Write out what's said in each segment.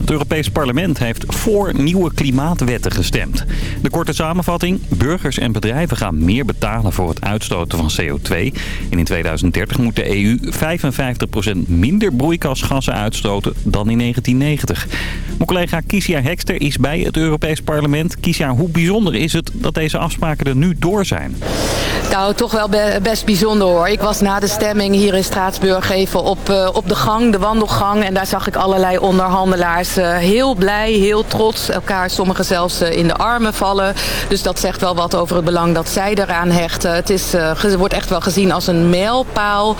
Het Europees Parlement heeft voor nieuwe klimaatwetten gestemd. De korte samenvatting, burgers en bedrijven gaan meer betalen voor het uitstoten van CO2. En in 2030 moet de EU 55% minder broeikasgassen uitstoten dan in 1990. Mijn collega Kiesja Hekster is bij het Europees Parlement. Kiesja, hoe bijzonder is het dat deze afspraken er nu door zijn? Nou, toch wel best bijzonder hoor. Ik was na de stemming hier in Straatsburg even op, uh, op de gang, de wandelgang. En daar zag ik allerlei onderhandelaars uh, heel blij, heel trots. Elkaar sommigen zelfs uh, in de armen vallen. Dus dat zegt wel wat over het belang dat zij eraan hechten. Het is, wordt echt wel gezien als een mijlpaal.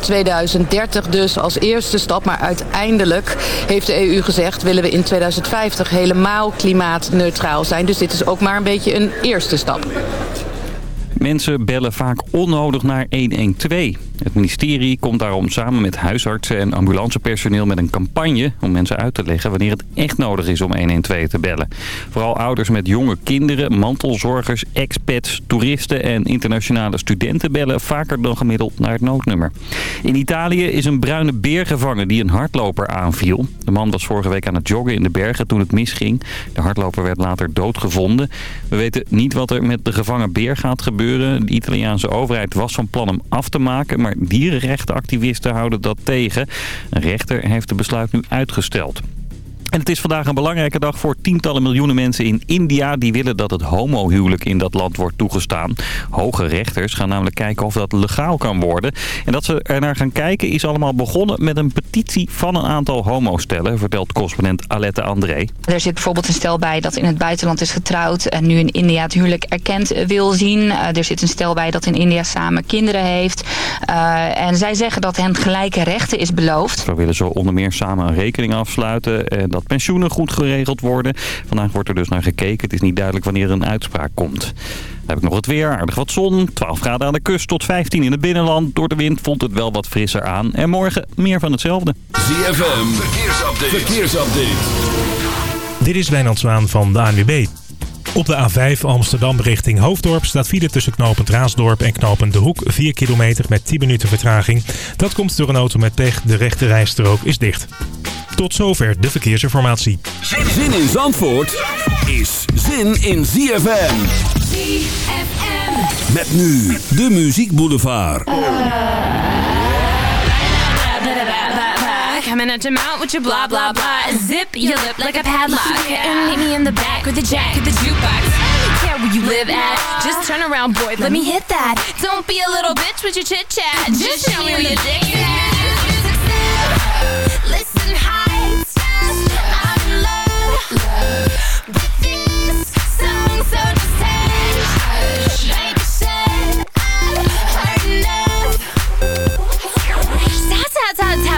2030 dus als eerste stap. Maar uiteindelijk heeft de EU gezegd... willen we in 2050 helemaal klimaatneutraal zijn. Dus dit is ook maar een beetje een eerste stap. Mensen bellen vaak onnodig naar 112. Het ministerie komt daarom samen met huisartsen en ambulancepersoneel met een campagne om mensen uit te leggen wanneer het echt nodig is om 112 te bellen. Vooral ouders met jonge kinderen, mantelzorgers, expats, toeristen en internationale studenten bellen vaker dan gemiddeld naar het noodnummer. In Italië is een bruine beer gevangen die een hardloper aanviel. De man was vorige week aan het joggen in de bergen toen het misging. De hardloper werd later doodgevonden. We weten niet wat er met de gevangen beer gaat gebeuren. De Italiaanse overheid was van plan hem af te maken, maar dierenrechtenactivisten houden dat tegen. Een rechter heeft de besluit nu uitgesteld. En het is vandaag een belangrijke dag voor tientallen miljoenen mensen in India... die willen dat het homohuwelijk in dat land wordt toegestaan. Hoge rechters gaan namelijk kijken of dat legaal kan worden. En dat ze er naar gaan kijken is allemaal begonnen met een petitie van een aantal homostellen... vertelt correspondent Alette André. Er zit bijvoorbeeld een stel bij dat in het buitenland is getrouwd... en nu in India het huwelijk erkend wil zien. Eh, er zit een stel bij dat in India samen kinderen heeft. Uh, en zij zeggen dat hen gelijke rechten is beloofd. Zo willen ze onder meer samen een rekening afsluiten... en dat pensioenen goed geregeld worden. Vandaag wordt er dus naar gekeken. Het is niet duidelijk wanneer een uitspraak komt. Dan heb ik nog het weer, aardig wat zon. 12 graden aan de kust tot 15 in het binnenland. Door de wind voelt het wel wat frisser aan. En morgen meer van hetzelfde. ZFM, verkeersupdate. verkeersupdate. Dit is Wijnand Zwaan van de ANWB. Op de A5 Amsterdam richting Hoofddorp staat file tussen knooppunt Raasdorp en knooppunt De Hoek. 4 kilometer met 10 minuten vertraging. Dat komt door een auto met pech. De rechte rijstrook is dicht. Tot zover de verkeersinformatie. Zin in Zandvoort is zin in ZFM. ZFM. Met nu de Muziek Boulevard. Coming at your mouth with your blah blah blah. Zip your lip like a padlock. And meet me in the back with the jack of the jukebox. I don't care where you live at. Just turn around, boy. Let me hit that. Don't be a little bitch with your chit chat. Just show me where your dick is. Listen high, I'm in love with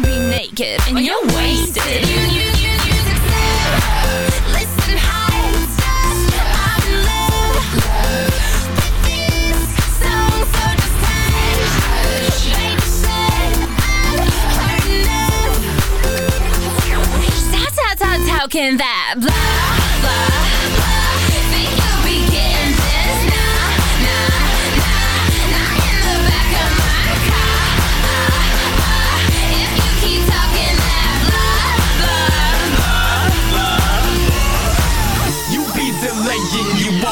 gonna be naked and you're wasted. You, you, you, you Listen high I'm in love with this song So just hush Baby said I've heard enough How, how, how, how can that blah, blah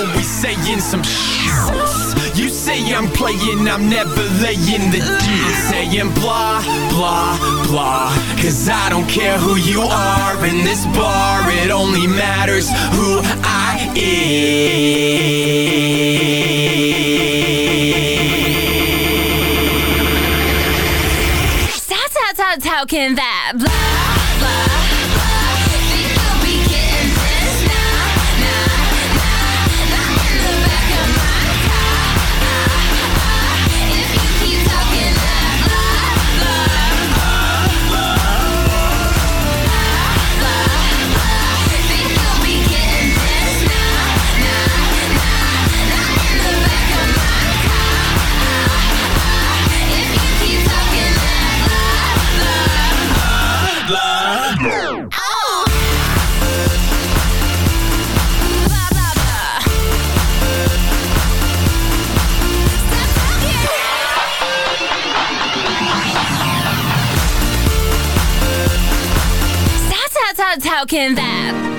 you always saying some shit. You say I'm playing, I'm never laying the deal. Saying blah, blah, blah. Cause I don't care who you are in this bar, it only matters who I am. How, how, how, how can that blah, how that?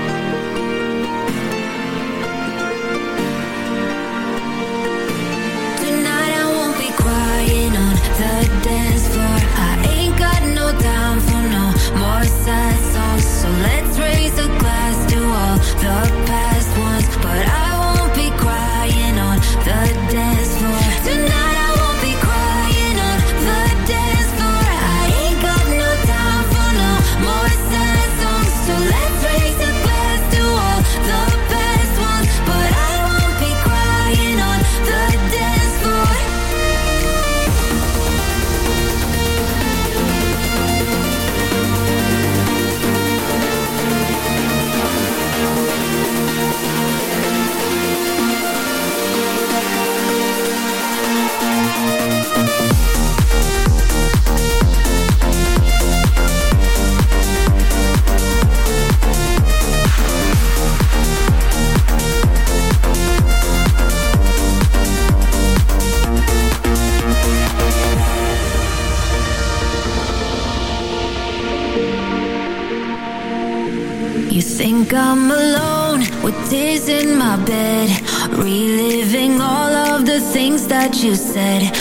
You said.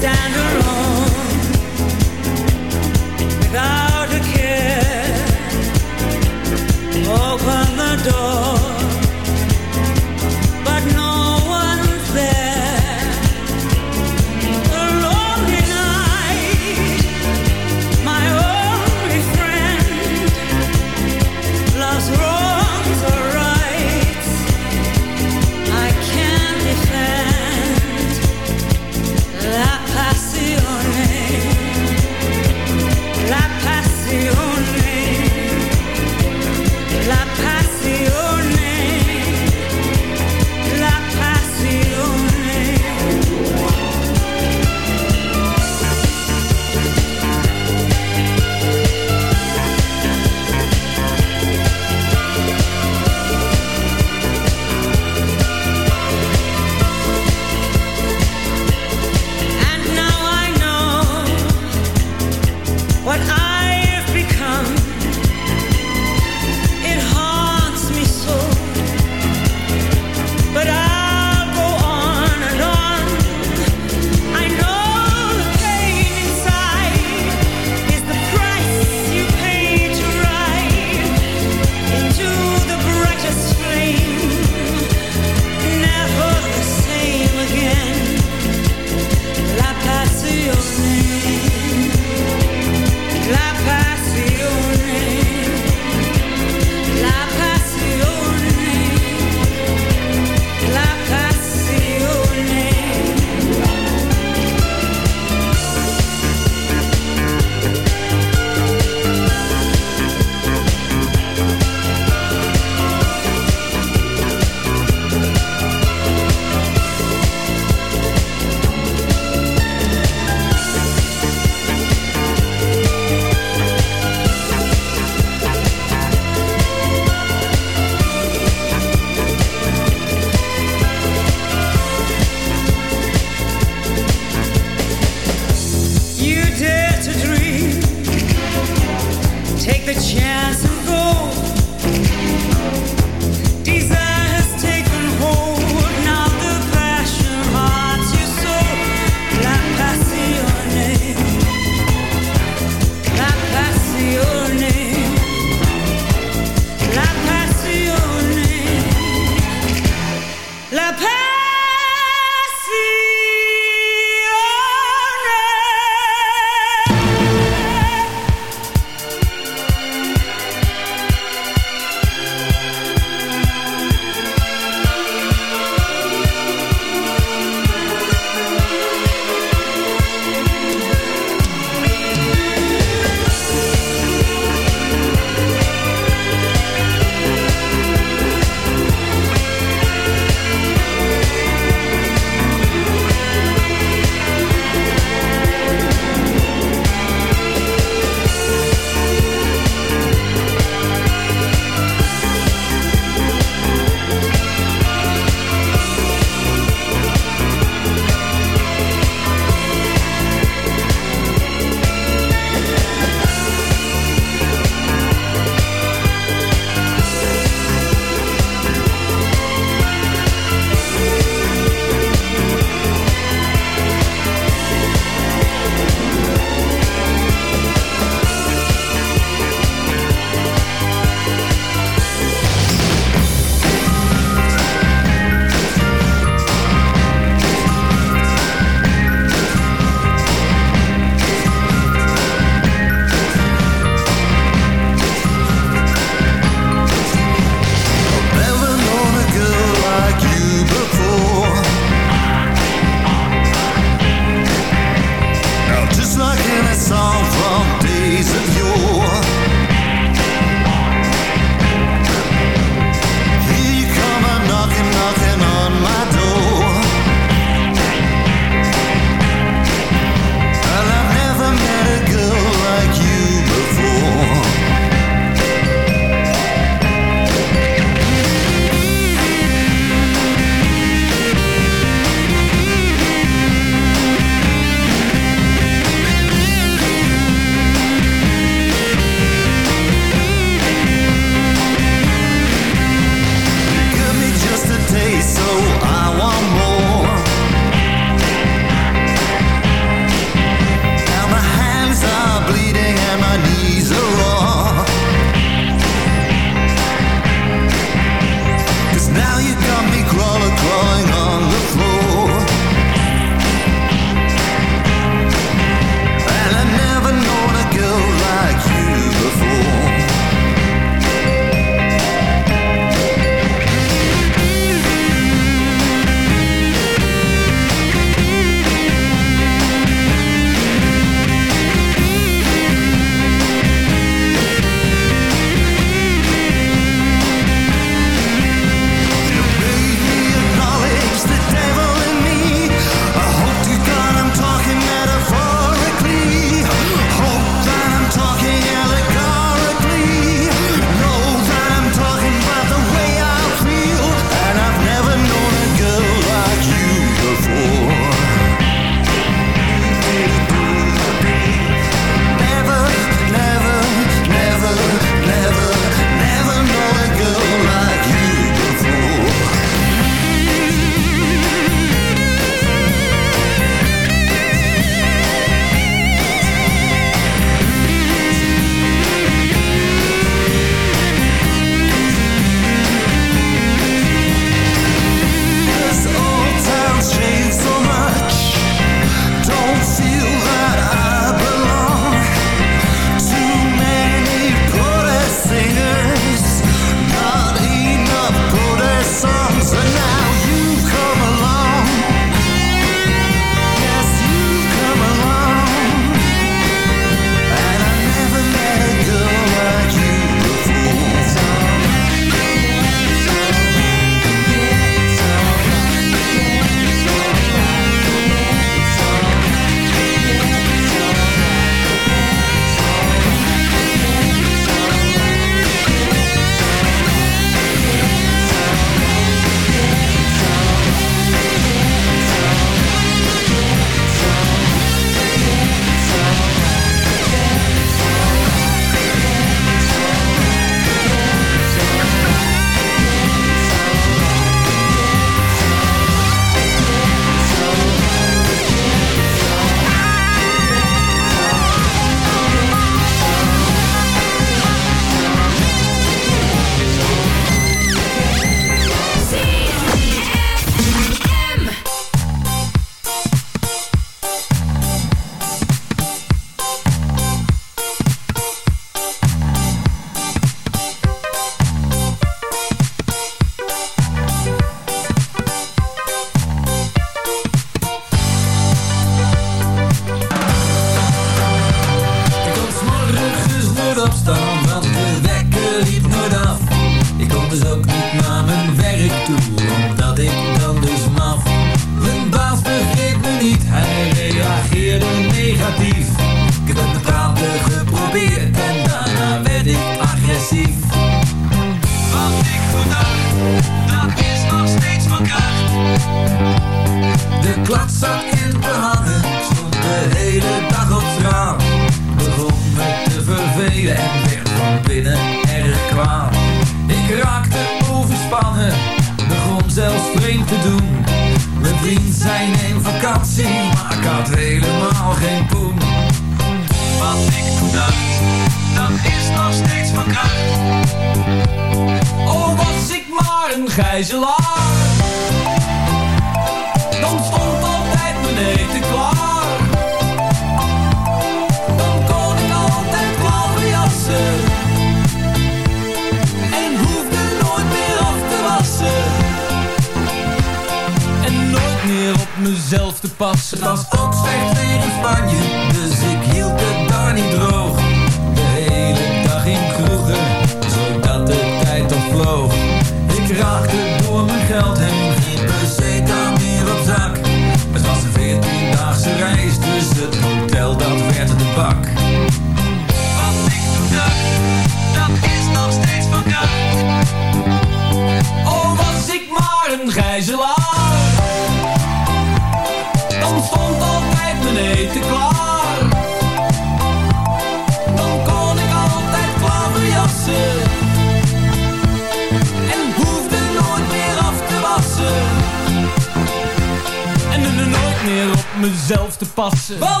Passen. Wanneer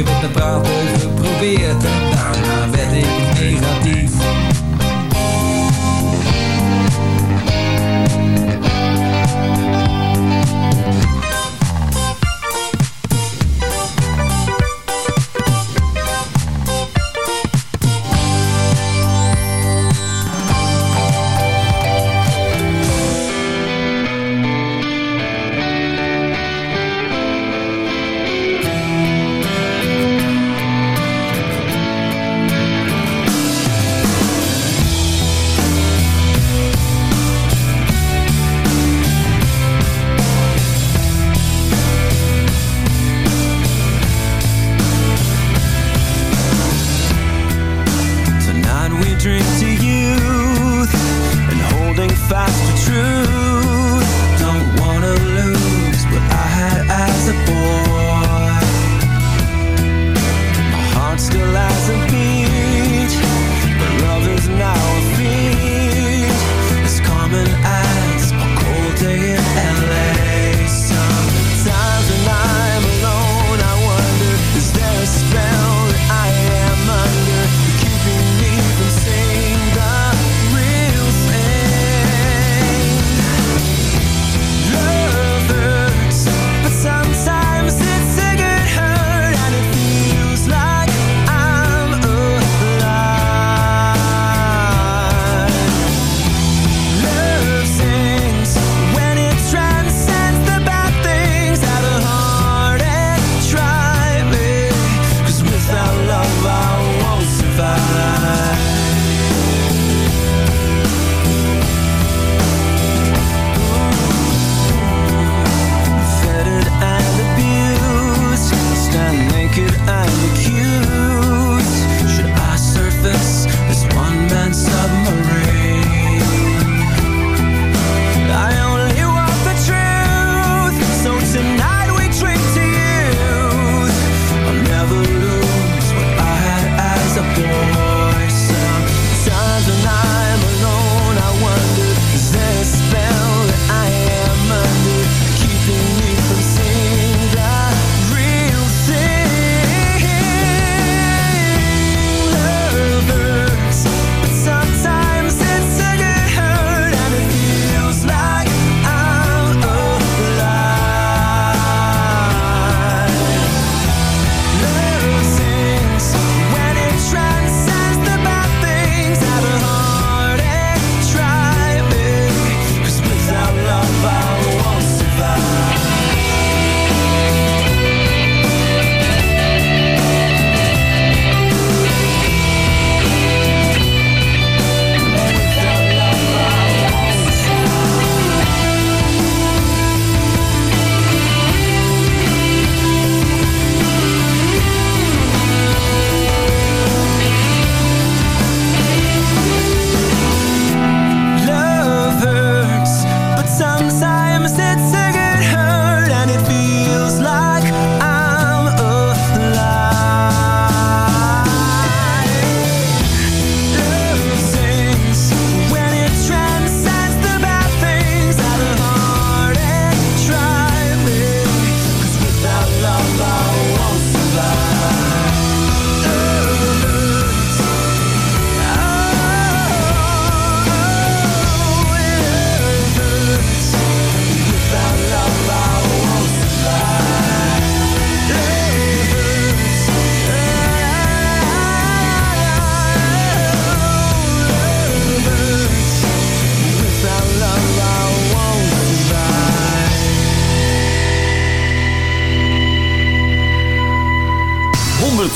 Ik heb het nou praten praat over geprobeerd.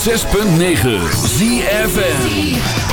106.9 ZFN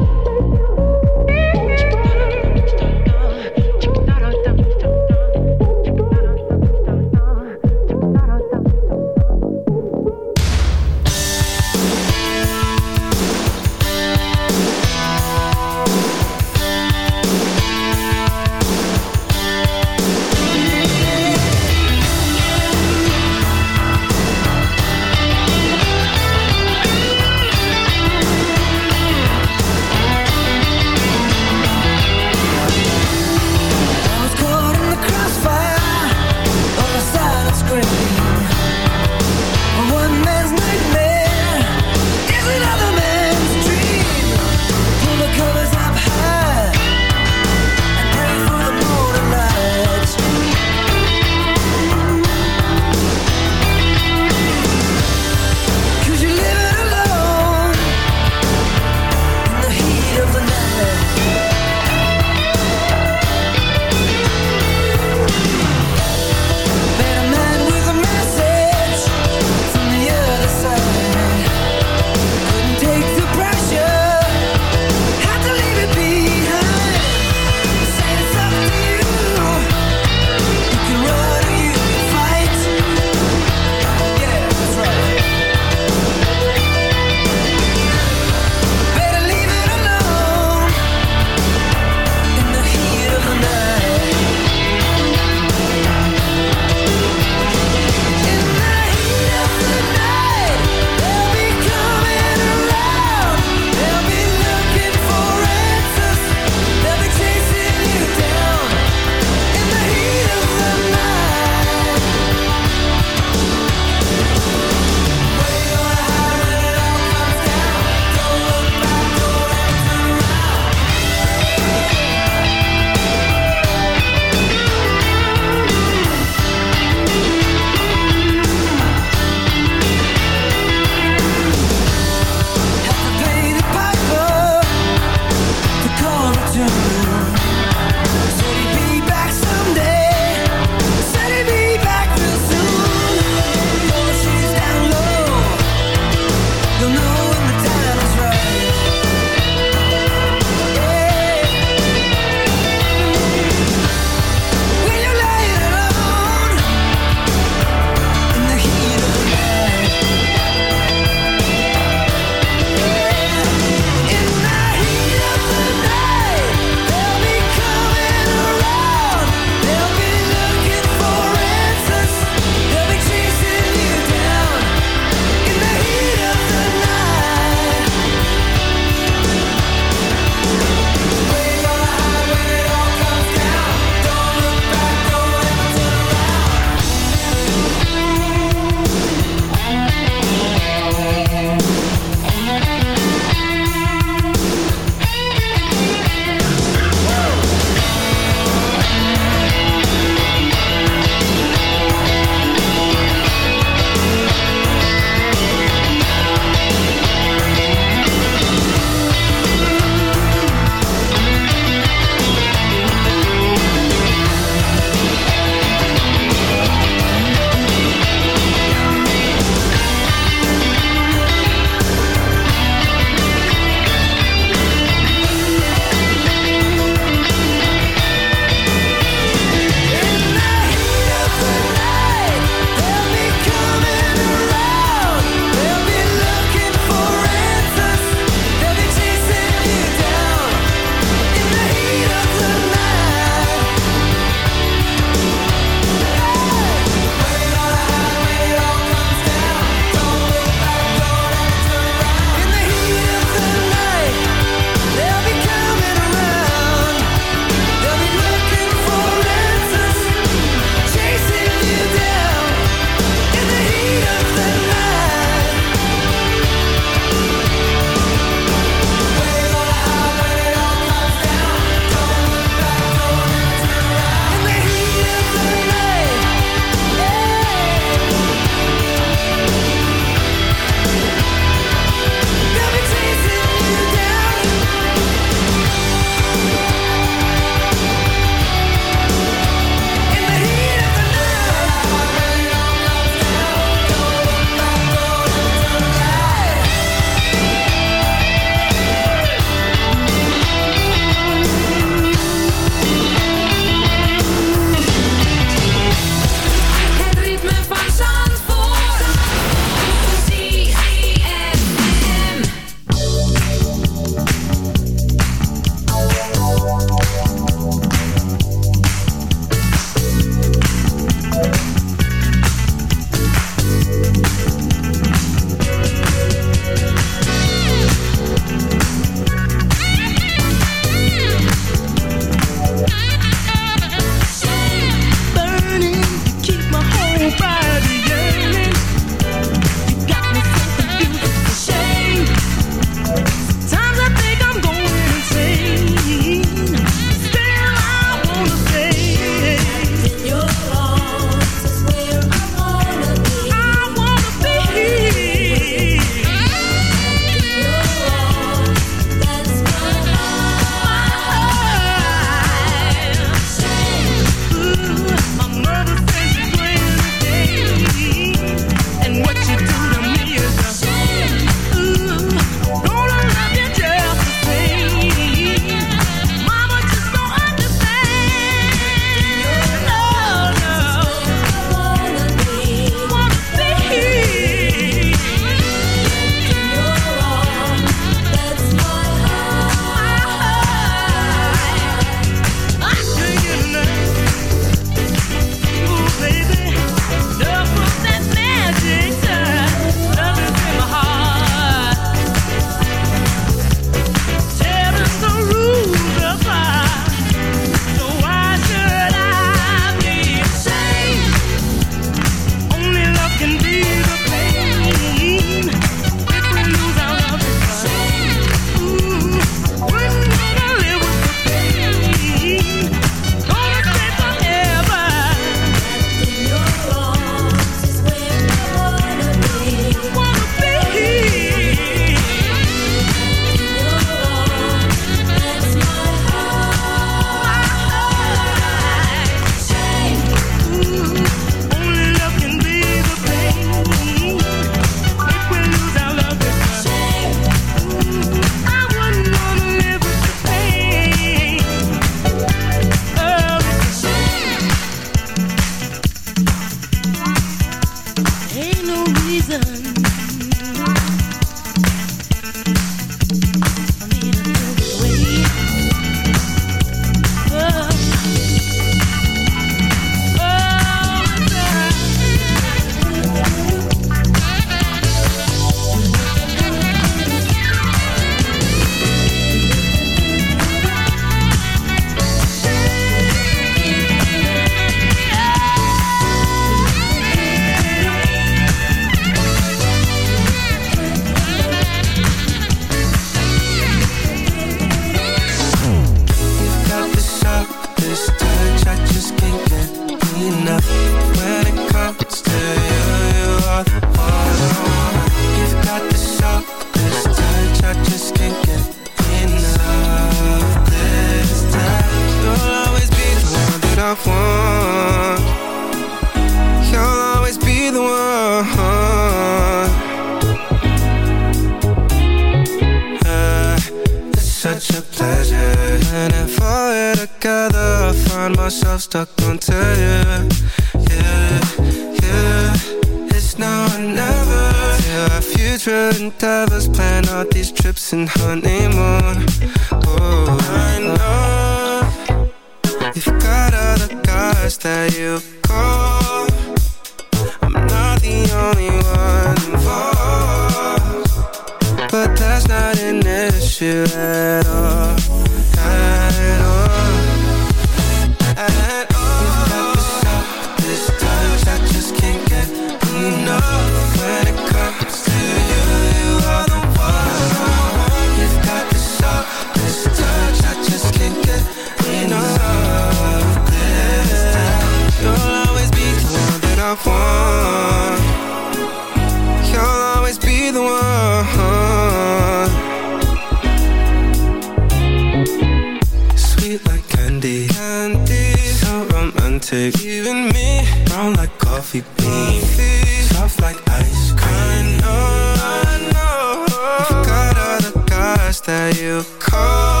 candy So romantic. Even me Brown like coffee beans. Soft like ice cream. I know, I know. I got all the guys that you call.